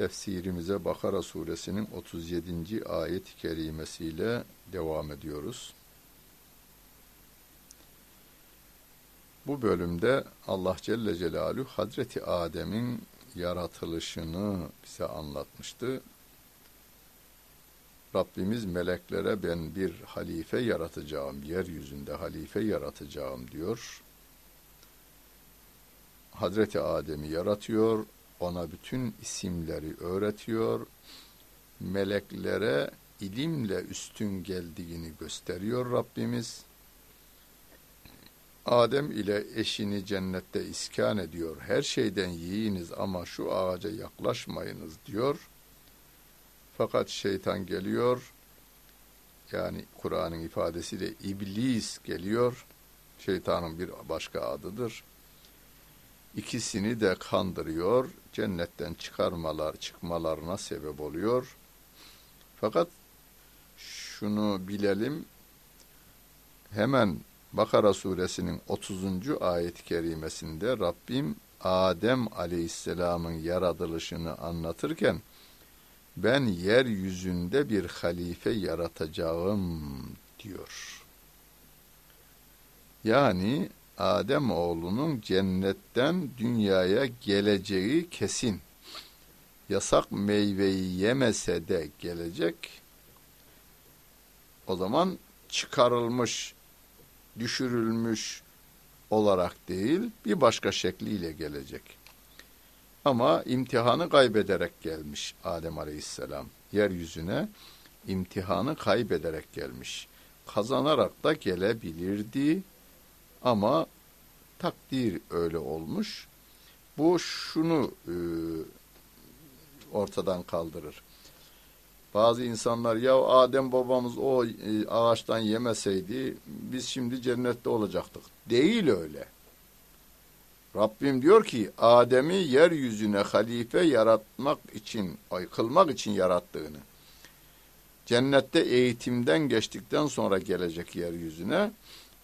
tefsirimize Bakara suresinin 37. ayet-i kerimesiyle devam ediyoruz. Bu bölümde Allah Celle Celaluhu Hazreti Adem'in yaratılışını bize anlatmıştı. Rabbimiz meleklere ben bir halife yaratacağım, yeryüzünde halife yaratacağım diyor. Hazreti Adem'i yaratıyor, ona bütün isimleri öğretiyor, meleklere ilimle üstün geldiğini gösteriyor Rabbimiz. Adem ile eşini cennette iskan ediyor. Her şeyden yiyiniz ama şu ağaca yaklaşmayınız diyor. Fakat şeytan geliyor. Yani Kur'an'ın ifadesiyle iblis geliyor. Şeytanın bir başka adıdır ikisini de kandırıyor, cennetten çıkarmalar, çıkmalarına sebep oluyor. Fakat şunu bilelim, hemen Bakara suresinin 30. ayet-i kerimesinde Rabbim Adem aleyhisselamın yaratılışını anlatırken ben yeryüzünde bir halife yaratacağım diyor. Yani Adem oğlunun cennetten dünyaya geleceği kesin. Yasak meyveyi yemese de gelecek. O zaman çıkarılmış, düşürülmüş olarak değil, bir başka şekliyle gelecek. Ama imtihanı kaybederek gelmiş Adem Aleyhisselam. Yeryüzüne imtihanı kaybederek gelmiş. Kazanarak da gelebilirdi ama takdir öyle olmuş. Bu şunu e, ortadan kaldırır. Bazı insanlar ya Adem babamız o e, ağaçtan yemeseydi biz şimdi cennette olacaktık. Değil öyle. Rabbim diyor ki Adem'i yeryüzüne halife yaratmak için, ay kılmak için yarattığını. Cennette eğitimden geçtikten sonra gelecek yeryüzüne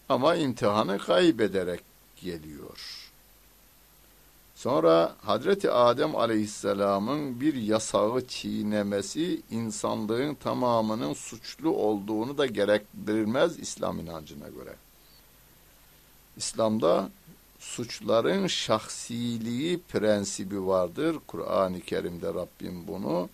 ama imtihanı kaybederek geliyor. Sonra Hazreti Adem Aleyhisselam'ın bir yasağı çiğnemesi insanlığın tamamının suçlu olduğunu da gerektirmez İslam inancına göre. İslam'da suçların şahsiliği prensibi vardır. Kur'an-ı Kerim'de Rabbim bunu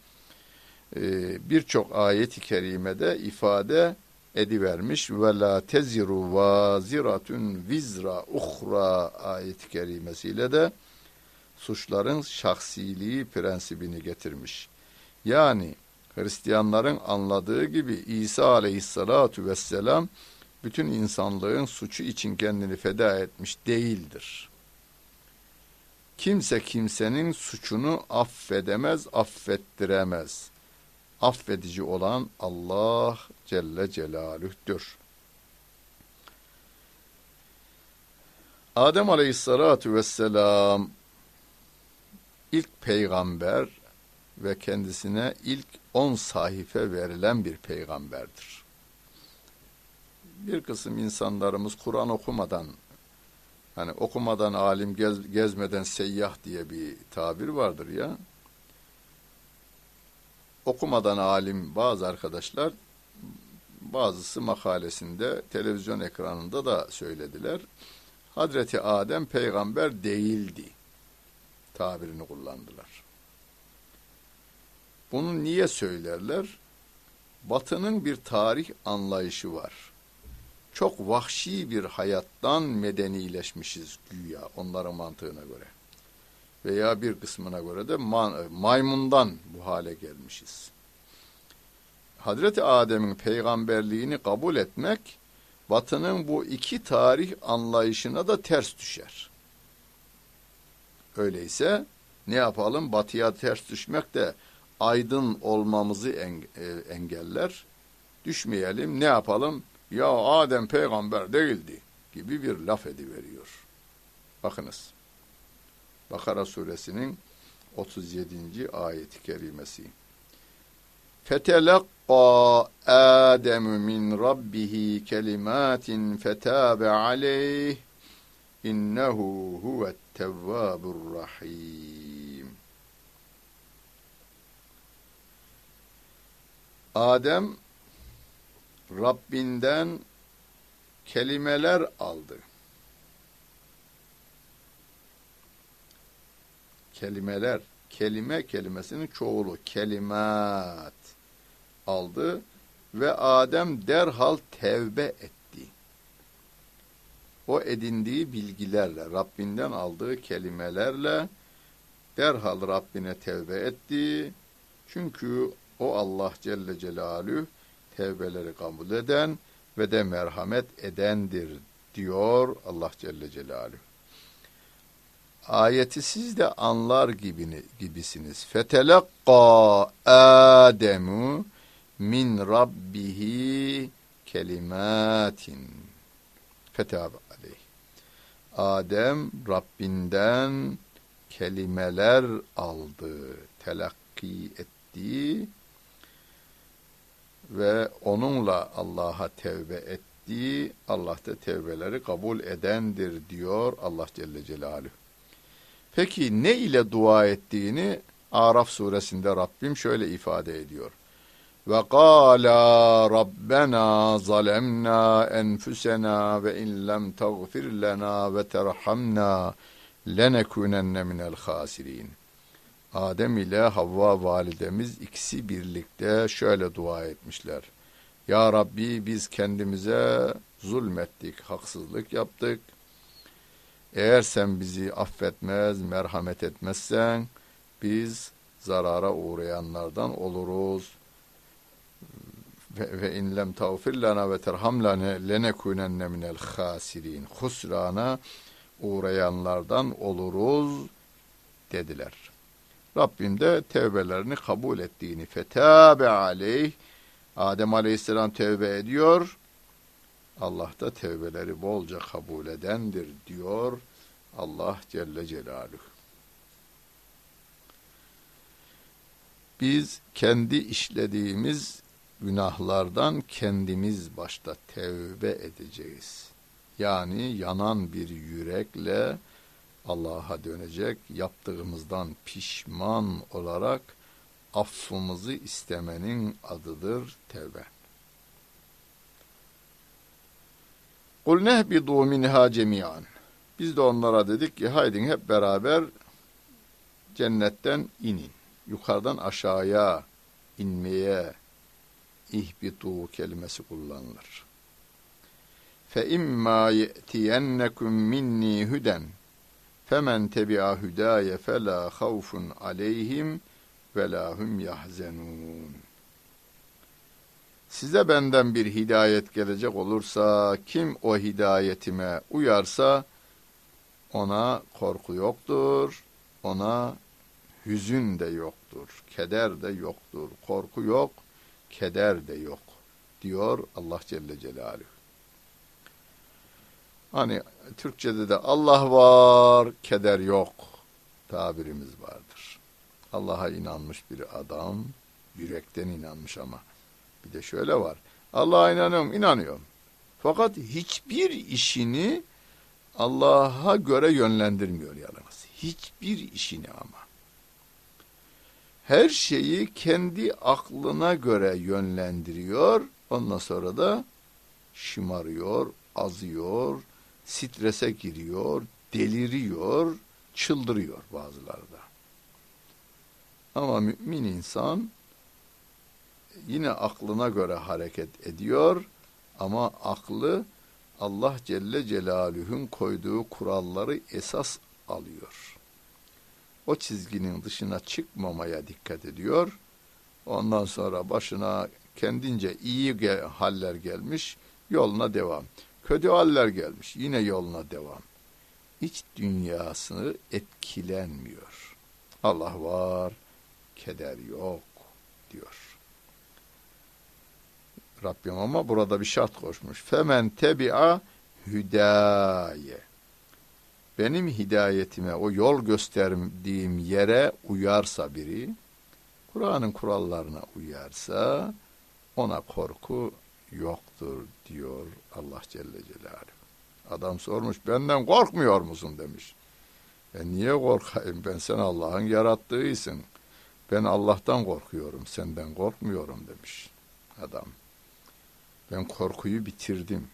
birçok ayet-i kerimede ifade edivermiş ve la teziru vaziratun vizra uhra ayet-i kerimesiyle de suçların şahsiliği prensibini getirmiş. Yani Hristiyanların anladığı gibi İsa aleyhissalatu vesselam bütün insanlığın suçu için kendini feda etmiş değildir. Kimse kimsenin suçunu affedemez, affettiremez. Affedici olan Allah Celle Celaluh'tür. Adem Aleyhisselatü Vesselam ilk peygamber ve kendisine ilk on sahife verilen bir peygamberdir. Bir kısım insanlarımız Kur'an okumadan hani okumadan alim gez, gezmeden seyyah diye bir tabir vardır ya. Okumadan alim bazı arkadaşlar bazısı makalesinde televizyon ekranında da söylediler. Hazreti Adem peygamber değildi tabirini kullandılar. Bunu niye söylerler? Batının bir tarih anlayışı var. Çok vahşi bir hayattan medenileşmişiz güya onların mantığına göre. Veya bir kısmına göre de maymundan bu hale gelmişiz. Hazreti Adem'in peygamberliğini kabul etmek Batı'nın bu iki tarih anlayışına da ters düşer. Öyleyse ne yapalım? Batıya ters düşmek de aydın olmamızı e, engeller. düşmeyelim ne yapalım? Ya Adem peygamber değildi gibi bir laf ediveriyor. Bakınız. Bakara suresinin 37. ayeti kerimesi. Fetelakka Adem min rabbihi kelimatin fetabe aleyh innehu huvet tevvabur rahim. Adem Rabbinden kelimeler aldı. Kelimeler, kelime kelimesinin çoğulu, kelimat aldı ve Adem derhal tevbe etti. O edindiği bilgilerle, Rabbinden aldığı kelimelerle derhal Rabbine tevbe etti. Çünkü o Allah Celle Celaluhu tevbeleri kabul eden ve de merhamet edendir diyor Allah Celle Celaluhu. Ayeti siz de anlar gibini, gibisiniz. Fetelakka Ademu min rabbihi kelimatin. Fetabe aleyh. Adem Rabbinden kelimeler aldı, telakki etti ve onunla Allah'a tevbe etti. Allah da tevbeleri kabul edendir diyor Allah Celle Celaluhu. Peki ne ile dua ettiğini Araf suresinde Rabbim şöyle ifade ediyor. Ve qala rabbena zalemna enfusena ve in lem tagfir lena ve terhamna lenekunenne minel hasirin. Adem ile Havva validemiz ikisi birlikte şöyle dua etmişler. Ya Rabbi biz kendimize zulmettik, haksızlık yaptık. Eğer sen bizi affetmez, merhamet etmezsen biz zarara uğrayanlardan oluruz. Ve, ve in lem tağfir lana ve terham lana lenekunenne minel hasirin. Husrana uğrayanlardan oluruz dediler. Rabbim de tevbelerini kabul ettiğini fetabe aleyh Adem aleyhisselam tevbe ediyor. Allah da tevbeleri bolca kabul edendir diyor Allah Celle Celaluhu. Biz kendi işlediğimiz günahlardan kendimiz başta tevbe edeceğiz. Yani yanan bir yürekle Allah'a dönecek, yaptığımızdan pişman olarak affımızı istemenin adıdır tevbe. Kul nehbidu minha cemiyan. Biz de onlara dedik ki haydin hep beraber cennetten inin. Yukarıdan aşağıya inmeye ihbitu kelimesi kullanılır. Fe imma ye'tiyennekum minni huden femen tebi'a hudaye fela havfun aleyhim ve la yahzenun. Size benden bir hidayet gelecek olursa, kim o hidayetime uyarsa, ona korku yoktur, ona hüzün de yoktur, keder de yoktur, korku yok, keder de yok, diyor Allah Celle Celaluhu. Hani Türkçe'de de Allah var, keder yok tabirimiz vardır. Allah'a inanmış bir adam, yürekten inanmış ama bir de şöyle var. Allah'a inanıyorum, inanıyorum. Fakat hiçbir işini Allah'a göre yönlendirmiyor yalnız. Hiçbir işini ama. Her şeyi kendi aklına göre yönlendiriyor. Ondan sonra da şımarıyor, azıyor, strese giriyor, deliriyor, çıldırıyor bazıları da. Ama mümin insan yine aklına göre hareket ediyor ama aklı Allah Celle Celaluhu'nun koyduğu kuralları esas alıyor. O çizginin dışına çıkmamaya dikkat ediyor. Ondan sonra başına kendince iyi haller gelmiş, yoluna devam. Kötü haller gelmiş, yine yoluna devam. İç dünyasını etkilenmiyor. Allah var, keder yok diyor. Rabbim ama burada bir şart koşmuş. Femen tebi'a hüdaye. Benim hidayetime, o yol gösterdiğim yere uyarsa biri, Kur'an'ın kurallarına uyarsa ona korku yoktur diyor Allah Celle Celaluhu. Adam sormuş benden korkmuyor musun demiş. Ben niye korkayım? Ben sen Allah'ın yarattığıysın. Ben Allah'tan korkuyorum, senden korkmuyorum demiş adam. Ben korkuyu bitirdim.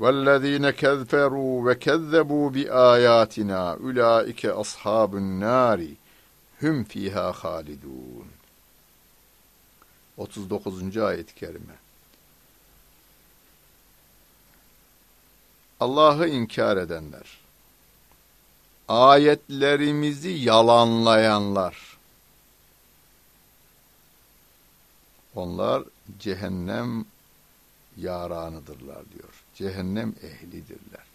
وَالَّذ۪ينَ كَذْفَرُوا وَكَذَّبُوا بِآيَاتِنَا اُولَٰئِكَ أَصْحَابُ النَّارِ hüm fiha halidun. 39. ayet-i kerime. Allah'ı inkar edenler, ayetlerimizi yalanlayanlar, onlar cehennem yaranıdırlar diyor. Cehennem ehlidirler.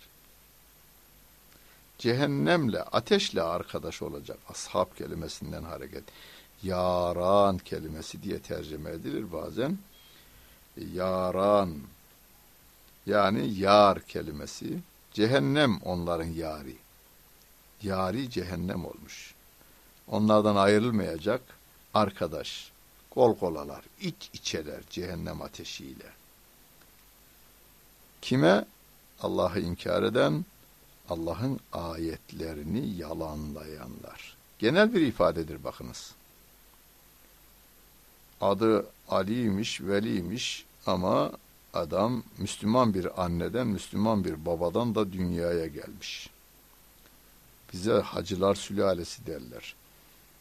Cehennemle, ateşle arkadaş olacak ashab kelimesinden hareket. Yaran kelimesi diye tercüme edilir bazen. Yaran yani yar kelimesi. Cehennem onların yari. Yari cehennem olmuş. Onlardan ayrılmayacak arkadaş. Kol kolalar, iç içeler cehennem ateşiyle. Kime? Allah'ı inkar eden, Allah'ın ayetlerini yalanlayanlar. Genel bir ifadedir bakınız. Adı Ali'ymiş, Veli'ymiş ama adam Müslüman bir anneden, Müslüman bir babadan da dünyaya gelmiş. Bize hacılar sülalesi derler.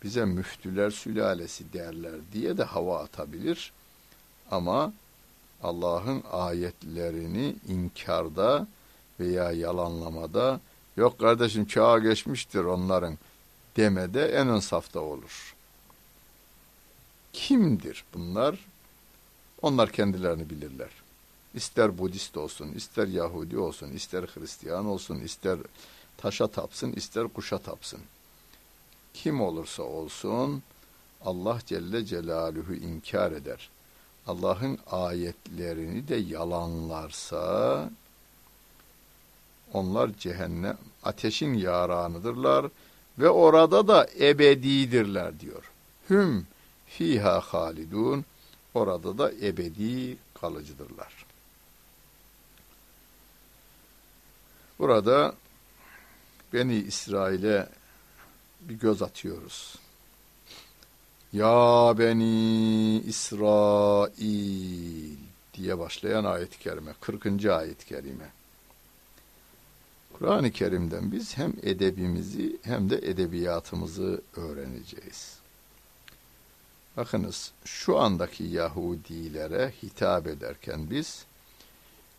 Bize müftüler sülalesi derler diye de hava atabilir. Ama Allah'ın ayetlerini inkarda veya yalanlamada yok kardeşim çağa geçmiştir onların demede en ön safta olur. Kimdir bunlar? Onlar kendilerini bilirler. İster Budist olsun, ister Yahudi olsun, ister Hristiyan olsun, ister taşa tapsın, ister kuşa tapsın. Kim olursa olsun Allah Celle Celaluhu inkar eder. Allah'ın ayetlerini de yalanlarsa onlar cehennem ateşin yaranıdırlar ve orada da ebedidirler diyor. Hüm fiha halidun orada da ebedi kalıcıdırlar. Burada Beni İsrail'e bir göz atıyoruz. Ya Beni İsrail diye başlayan ayet-i kerime, 40. ayet-i kerime. Kur'an-ı Kerim'den biz hem edebimizi hem de edebiyatımızı öğreneceğiz. Bakınız şu andaki Yahudilere hitap ederken biz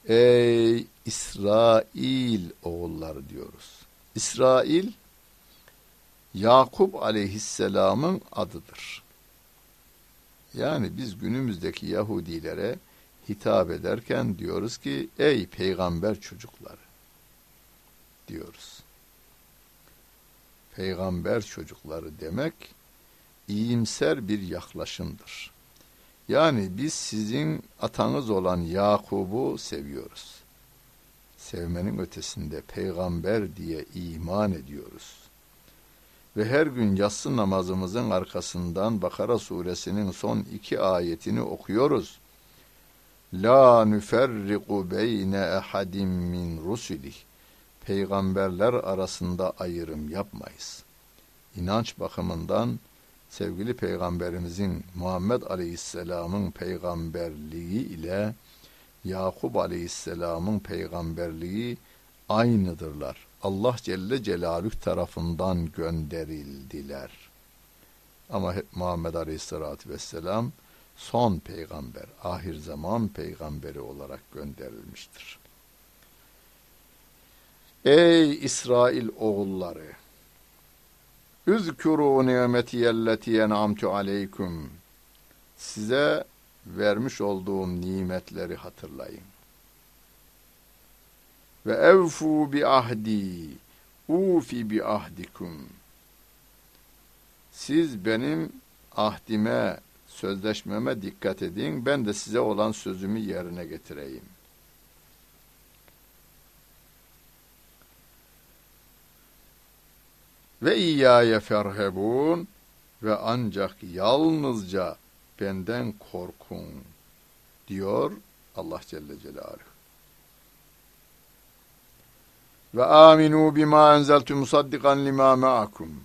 Ey İsrail oğulları diyoruz. İsrail Yakup aleyhisselamın adıdır. Yani biz günümüzdeki Yahudilere hitap ederken diyoruz ki ey peygamber çocukları diyoruz. Peygamber çocukları demek iyimser bir yaklaşımdır. Yani biz sizin atanız olan Yakub'u seviyoruz. Sevmenin ötesinde peygamber diye iman ediyoruz. Ve her gün yatsı namazımızın arkasından Bakara suresinin son iki ayetini okuyoruz. La nüferriku beyne ehadim min rusulih. Peygamberler arasında ayrım yapmayız. İnanç bakımından sevgili peygamberimizin Muhammed Aleyhisselam'ın peygamberliği ile Yakup Aleyhisselam'ın peygamberliği aynıdırlar. Allah Celle Celaluhu tarafından gönderildiler. Ama Muhammed Aleyhisselatü Vesselam son peygamber, ahir zaman peygamberi olarak gönderilmiştir. Ey İsrail oğulları! Üzkuru nimetiyelleti en'amtu aleyküm. Size vermiş olduğum nimetleri hatırlayın. Ve evfu bi ahdi, ufi bi ahdikum. Siz benim ahdime Sözleşmeme dikkat edin. Ben de size olan sözümü yerine getireyim. Ve iyyâye ferhebûn ve ancak yalnızca benden korkun diyor Allah Celle Celaluhu. Ve aminu bima enzeltu musaddikan lima ma'akum.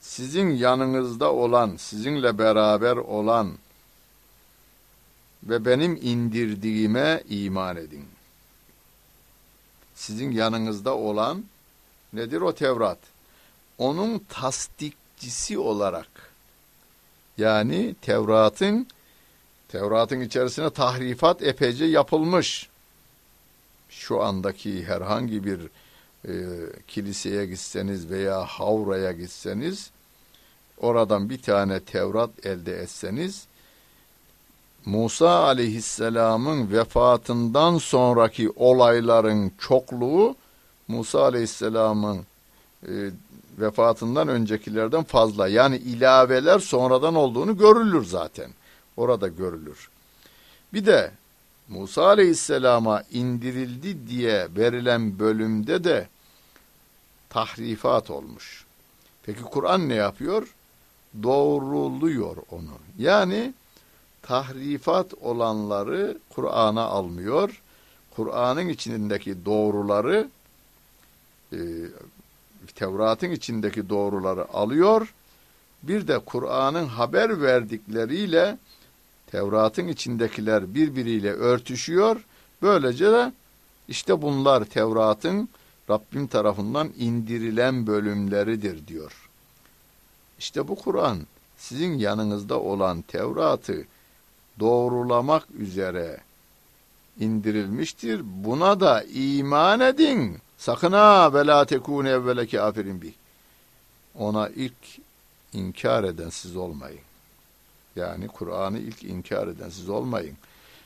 Sizin yanınızda olan, sizinle beraber olan ve benim indirdiğime iman edin. Sizin yanınızda olan nedir o Tevrat? Onun tasdikçisi olarak yani Tevrat'ın Tevrat'ın içerisine tahrifat epeyce yapılmış. Şu andaki herhangi bir e, kiliseye gitseniz veya havraya gitseniz oradan bir tane Tevrat elde etseniz Musa aleyhisselamın vefatından sonraki olayların çokluğu Musa aleyhisselamın e, vefatından öncekilerden fazla. Yani ilaveler sonradan olduğunu görülür zaten. Orada görülür. Bir de Musa aleyhisselama indirildi diye verilen bölümde de tahrifat olmuş. Peki Kur'an ne yapıyor? Doğruluyor onu. Yani tahrifat olanları Kur'an'a almıyor. Kur'an'ın içindeki doğruları e, Tevrat'ın içindeki doğruları alıyor. Bir de Kur'an'ın haber verdikleriyle Tevrat'ın içindekiler birbiriyle örtüşüyor. Böylece de işte bunlar Tevrat'ın Rabbim tarafından indirilen bölümleridir diyor. İşte bu Kur'an sizin yanınızda olan Tevrat'ı doğrulamak üzere indirilmiştir. Buna da iman edin. Sakın ha ve la tekune evvele kafirin bih. Ona ilk inkar eden siz olmayın. Yani Kur'an'ı ilk inkar eden siz olmayın.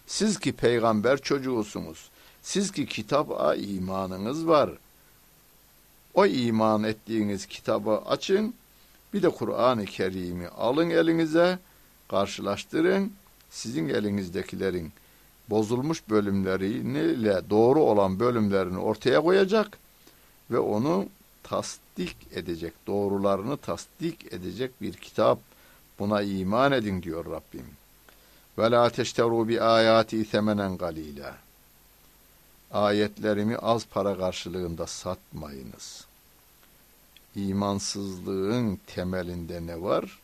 Siz ki peygamber çocuğusunuz. Siz ki kitaba imanınız var. O iman ettiğiniz kitabı açın. Bir de Kur'an-ı Kerim'i alın elinize, karşılaştırın. Sizin elinizdekilerin bozulmuş bölümleriyle doğru olan bölümlerini ortaya koyacak ve onu tasdik edecek, doğrularını tasdik edecek bir kitap. Buna iman edin diyor Rabbim. Ve la teşteru bi ayati semenen galila. Ayetlerimi az para karşılığında satmayınız. İmansızlığın temelinde ne var?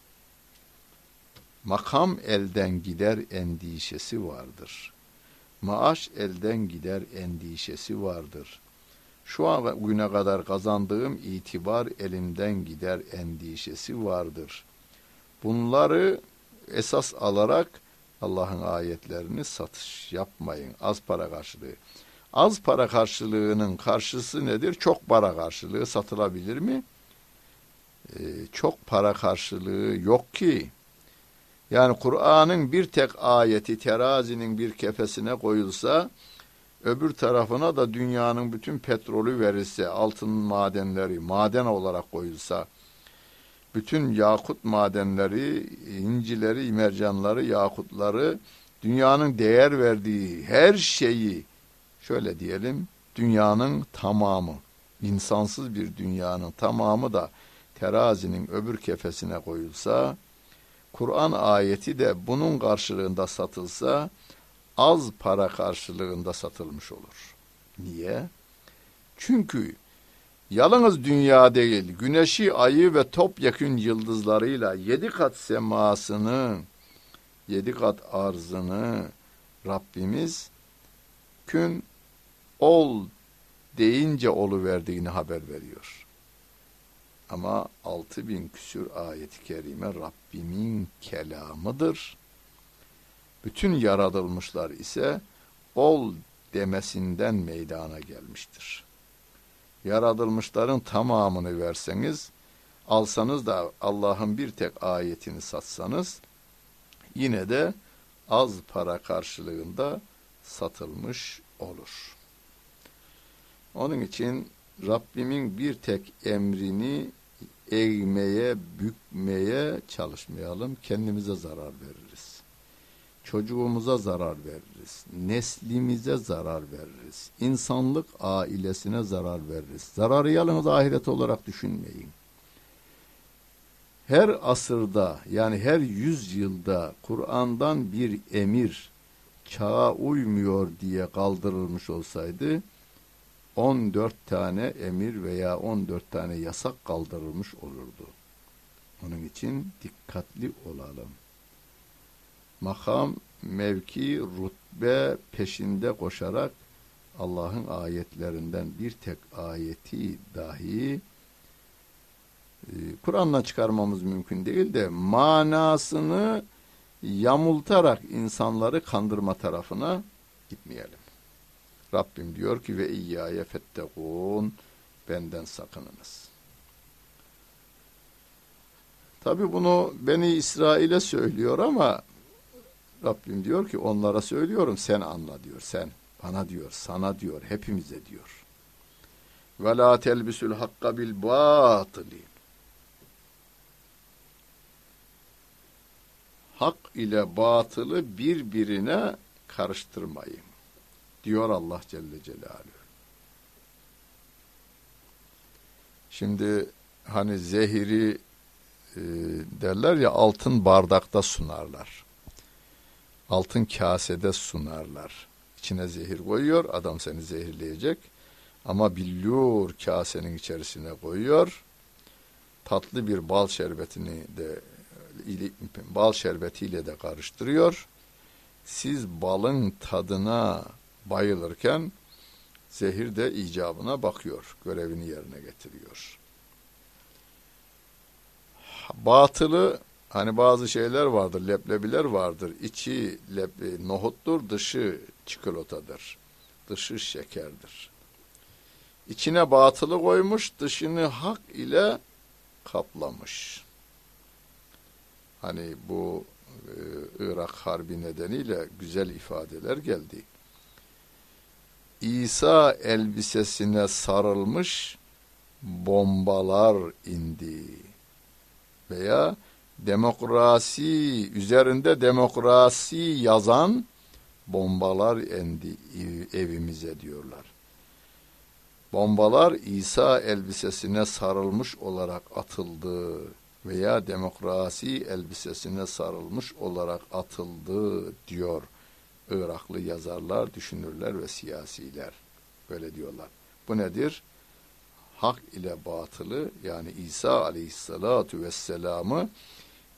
Makam elden gider endişesi vardır. Maaş elden gider endişesi vardır. Şu an güne kadar kazandığım itibar elimden gider endişesi vardır. Bunları esas alarak Allah'ın ayetlerini satış yapmayın. Az para karşılığı. Az para karşılığının karşısı nedir? Çok para karşılığı satılabilir mi? Ee, çok para karşılığı yok ki. Yani Kur'an'ın bir tek ayeti terazinin bir kefesine koyulsa, öbür tarafına da dünyanın bütün petrolü verilse, altın madenleri maden olarak koyulsa, bütün yakut madenleri, incileri, mercanları, yakutları, dünyanın değer verdiği her şeyi, şöyle diyelim, dünyanın tamamı, insansız bir dünyanın tamamı da terazinin öbür kefesine koyulsa, Kur'an ayeti de bunun karşılığında satılsa az para karşılığında satılmış olur. Niye? Çünkü yalnız dünya değil, güneşi, ayı ve topyekün yıldızlarıyla yedi kat semasını, yedi kat arzını Rabbimiz kün ol deyince olu verdiğini haber veriyor. Ama altı bin küsür ayeti kerime Rabbimin kelamıdır. Bütün yaratılmışlar ise ol demesinden meydana gelmiştir. Yaratılmışların tamamını verseniz, alsanız da Allah'ın bir tek ayetini satsanız, yine de az para karşılığında satılmış olur. Onun için Rabbimin bir tek emrini eğmeye, bükmeye çalışmayalım. Kendimize zarar veririz. Çocuğumuza zarar veririz. Neslimize zarar veririz. İnsanlık ailesine zarar veririz. Zararı yalnız ahiret olarak düşünmeyin. Her asırda yani her yüzyılda Kur'an'dan bir emir çağa uymuyor diye kaldırılmış olsaydı 14 tane emir veya 14 tane yasak kaldırılmış olurdu. Onun için dikkatli olalım. Makam, mevki, rutbe peşinde koşarak Allah'ın ayetlerinden bir tek ayeti dahi e, Kur'an'dan çıkarmamız mümkün değil de manasını yamultarak insanları kandırma tarafına gitmeyelim. Rabbim diyor ki ve iyyâye fettekûn benden sakınınız. Tabi bunu Beni İsrail'e söylüyor ama Rabbim diyor ki onlara söylüyorum sen anla diyor sen bana diyor sana diyor hepimize diyor. Ve la telbisul hakka bil batili. Hak ile batılı birbirine karıştırmayın diyor Allah Celle Celaluhu. Şimdi hani zehiri e, derler ya altın bardakta sunarlar. Altın kasede sunarlar. İçine zehir koyuyor, adam seni zehirleyecek. Ama billur kasenin içerisine koyuyor. Tatlı bir bal şerbetini de bal şerbetiyle de karıştırıyor. Siz balın tadına bayılırken zehir de icabına bakıyor, görevini yerine getiriyor. Batılı hani bazı şeyler vardır, leblebiler vardır. İçi leblebi, nohuttur, dışı çikolatadır. Dışı şekerdir. İçine batılı koymuş, dışını hak ile kaplamış. Hani bu e, Irak Harbi nedeniyle güzel ifadeler geldi. İsa elbisesine sarılmış bombalar indi. Veya demokrasi üzerinde demokrasi yazan bombalar indi evimize diyorlar. Bombalar İsa elbisesine sarılmış olarak atıldı veya demokrasi elbisesine sarılmış olarak atıldı diyor Iraklı yazarlar, düşünürler ve siyasiler. Böyle diyorlar. Bu nedir? Hak ile batılı yani İsa aleyhissalatu vesselam'ı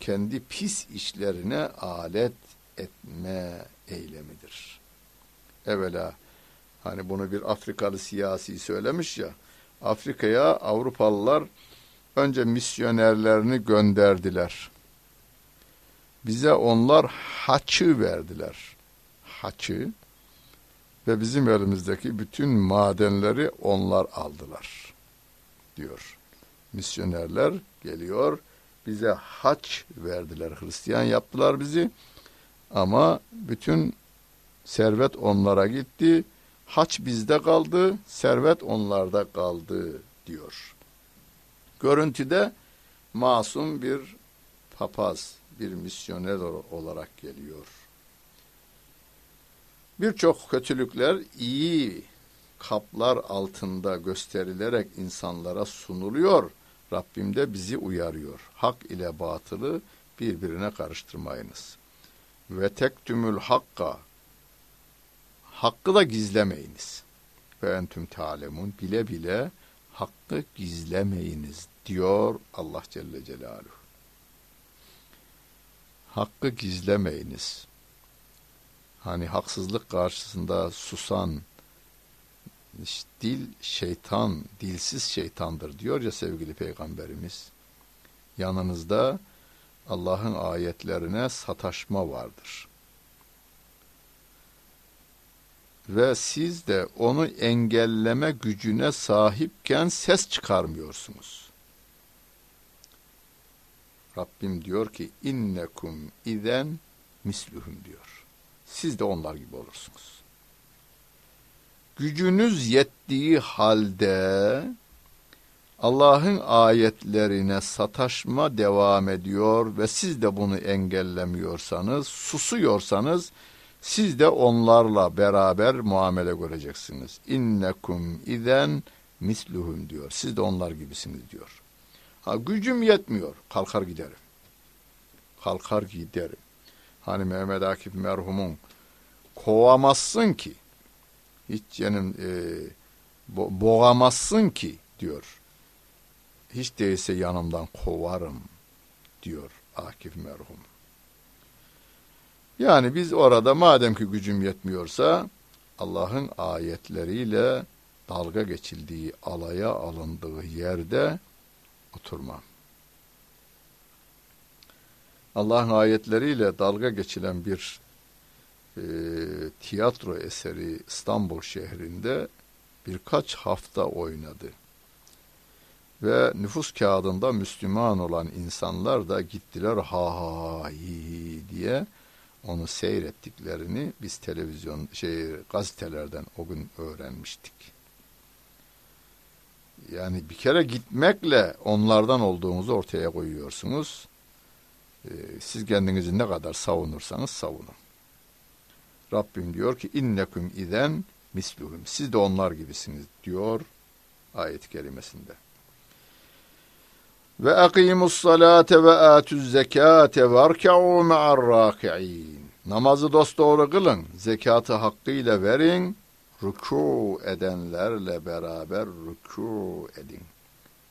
kendi pis işlerine alet etme eylemidir. Evvela hani bunu bir Afrikalı siyasi söylemiş ya Afrika'ya Avrupalılar önce misyonerlerini gönderdiler. Bize onlar haçı verdiler haçı ve bizim elimizdeki bütün madenleri onlar aldılar diyor. Misyonerler geliyor bize haç verdiler Hristiyan yaptılar bizi ama bütün servet onlara gitti haç bizde kaldı servet onlarda kaldı diyor. Görüntüde masum bir papaz bir misyoner olarak geliyor Birçok kötülükler iyi kaplar altında gösterilerek insanlara sunuluyor. Rabbim de bizi uyarıyor. Hak ile batılı birbirine karıştırmayınız. Ve tektümül hakka hakkı da gizlemeyiniz. Ve entüm talemun bile bile hakkı gizlemeyiniz diyor Allah Celle Celaluhu. Hakkı gizlemeyiniz hani haksızlık karşısında susan dil şeytan, dilsiz şeytandır diyor ya sevgili peygamberimiz. Yanınızda Allah'ın ayetlerine sataşma vardır. Ve siz de onu engelleme gücüne sahipken ses çıkarmıyorsunuz. Rabbim diyor ki innekum iden misluhum diyor siz de onlar gibi olursunuz. Gücünüz yettiği halde Allah'ın ayetlerine sataşma devam ediyor ve siz de bunu engellemiyorsanız, susuyorsanız siz de onlarla beraber muamele göreceksiniz. İnnekum iden misluhum diyor. Siz de onlar gibisiniz diyor. Ha gücüm yetmiyor. Kalkar giderim. Kalkar giderim. Hani Mehmet Akif merhumun kovamazsın ki hiç canım e, bo boğamazsın ki diyor. Hiç değilse yanımdan kovarım diyor Akif merhum. Yani biz orada madem ki gücüm yetmiyorsa Allah'ın ayetleriyle dalga geçildiği, alaya alındığı yerde oturmam. Allah'ın ayetleriyle dalga geçilen bir e, tiyatro eseri İstanbul şehrinde birkaç hafta oynadı. Ve nüfus kağıdında Müslüman olan insanlar da gittiler ha ha hi diye onu seyrettiklerini biz televizyon şey gazetelerden o gün öğrenmiştik. Yani bir kere gitmekle onlardan olduğunuzu ortaya koyuyorsunuz. Ee, siz kendinizi ne kadar savunursanız savunun. Rabbim diyor ki innekum iden misluhum. Siz de onlar gibisiniz diyor ayet-i kerimesinde. Ve akimus salate ve atuz zekate ve arka'u ma'ar raki'in. Namazı dosdoğru kılın, zekatı hakkıyla verin, ruku edenlerle beraber ruku edin.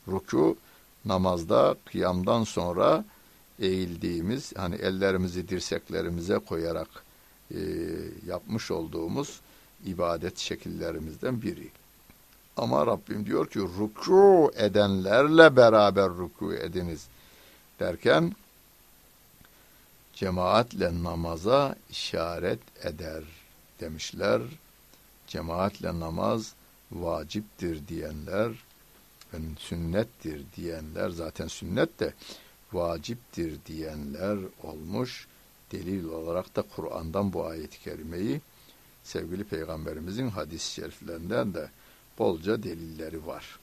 Ruku namazda kıyamdan sonra eğildiğimiz, hani ellerimizi dirseklerimize koyarak e, yapmış olduğumuz ibadet şekillerimizden biri. Ama Rabbim diyor ki ruku edenlerle beraber ruku ediniz derken cemaatle namaza işaret eder demişler. Cemaatle namaz vaciptir diyenler, sünnettir diyenler, zaten sünnet de vaciptir diyenler olmuş. Delil olarak da Kur'an'dan bu ayet-i kerimeyi sevgili peygamberimizin hadis-i şeriflerinden de bolca delilleri var.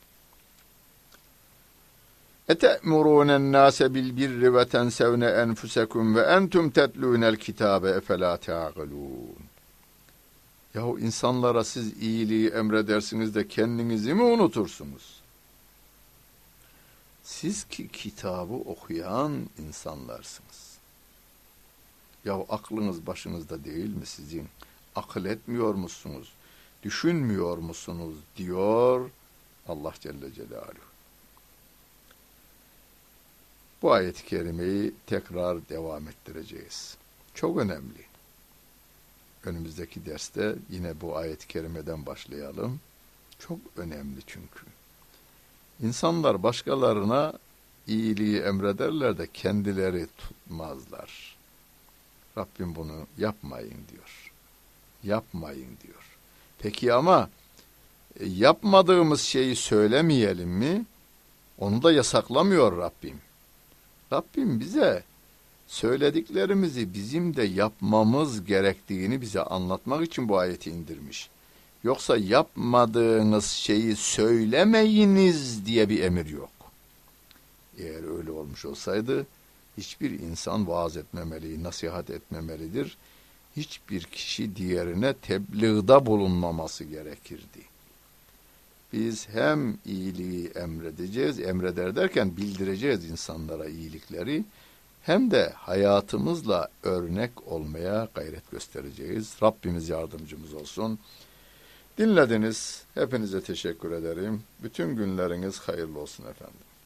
Ete'murûnen nâse bil birri ve tensevne enfusekum ve entum tetlûnel kitâbe efelâ teâgılûn. Yahu insanlara siz iyiliği emredersiniz de kendinizi mi unutursunuz? Siz ki kitabı okuyan insanlarsınız. Yahu aklınız başınızda değil mi sizin? Akıl etmiyor musunuz? Düşünmüyor musunuz? diyor Allah Celle Celaluhu. Bu ayet-i kerimeyi tekrar devam ettireceğiz. Çok önemli. Önümüzdeki derste yine bu ayet-i kerimeden başlayalım. Çok önemli çünkü. İnsanlar başkalarına iyiliği emrederler de kendileri tutmazlar. Rabbim bunu yapmayın diyor. Yapmayın diyor. Peki ama e, yapmadığımız şeyi söylemeyelim mi? Onu da yasaklamıyor Rabbim. Rabbim bize söylediklerimizi bizim de yapmamız gerektiğini bize anlatmak için bu ayeti indirmiş. Yoksa yapmadığınız şeyi söylemeyiniz diye bir emir yok. Eğer öyle olmuş olsaydı hiçbir insan vaaz etmemeli, nasihat etmemelidir. Hiçbir kişi diğerine tebliğda bulunmaması gerekirdi. Biz hem iyiliği emredeceğiz, emreder derken bildireceğiz insanlara iyilikleri, hem de hayatımızla örnek olmaya gayret göstereceğiz. Rabbimiz yardımcımız olsun. Dinlediniz. Hepinize teşekkür ederim. Bütün günleriniz hayırlı olsun efendim.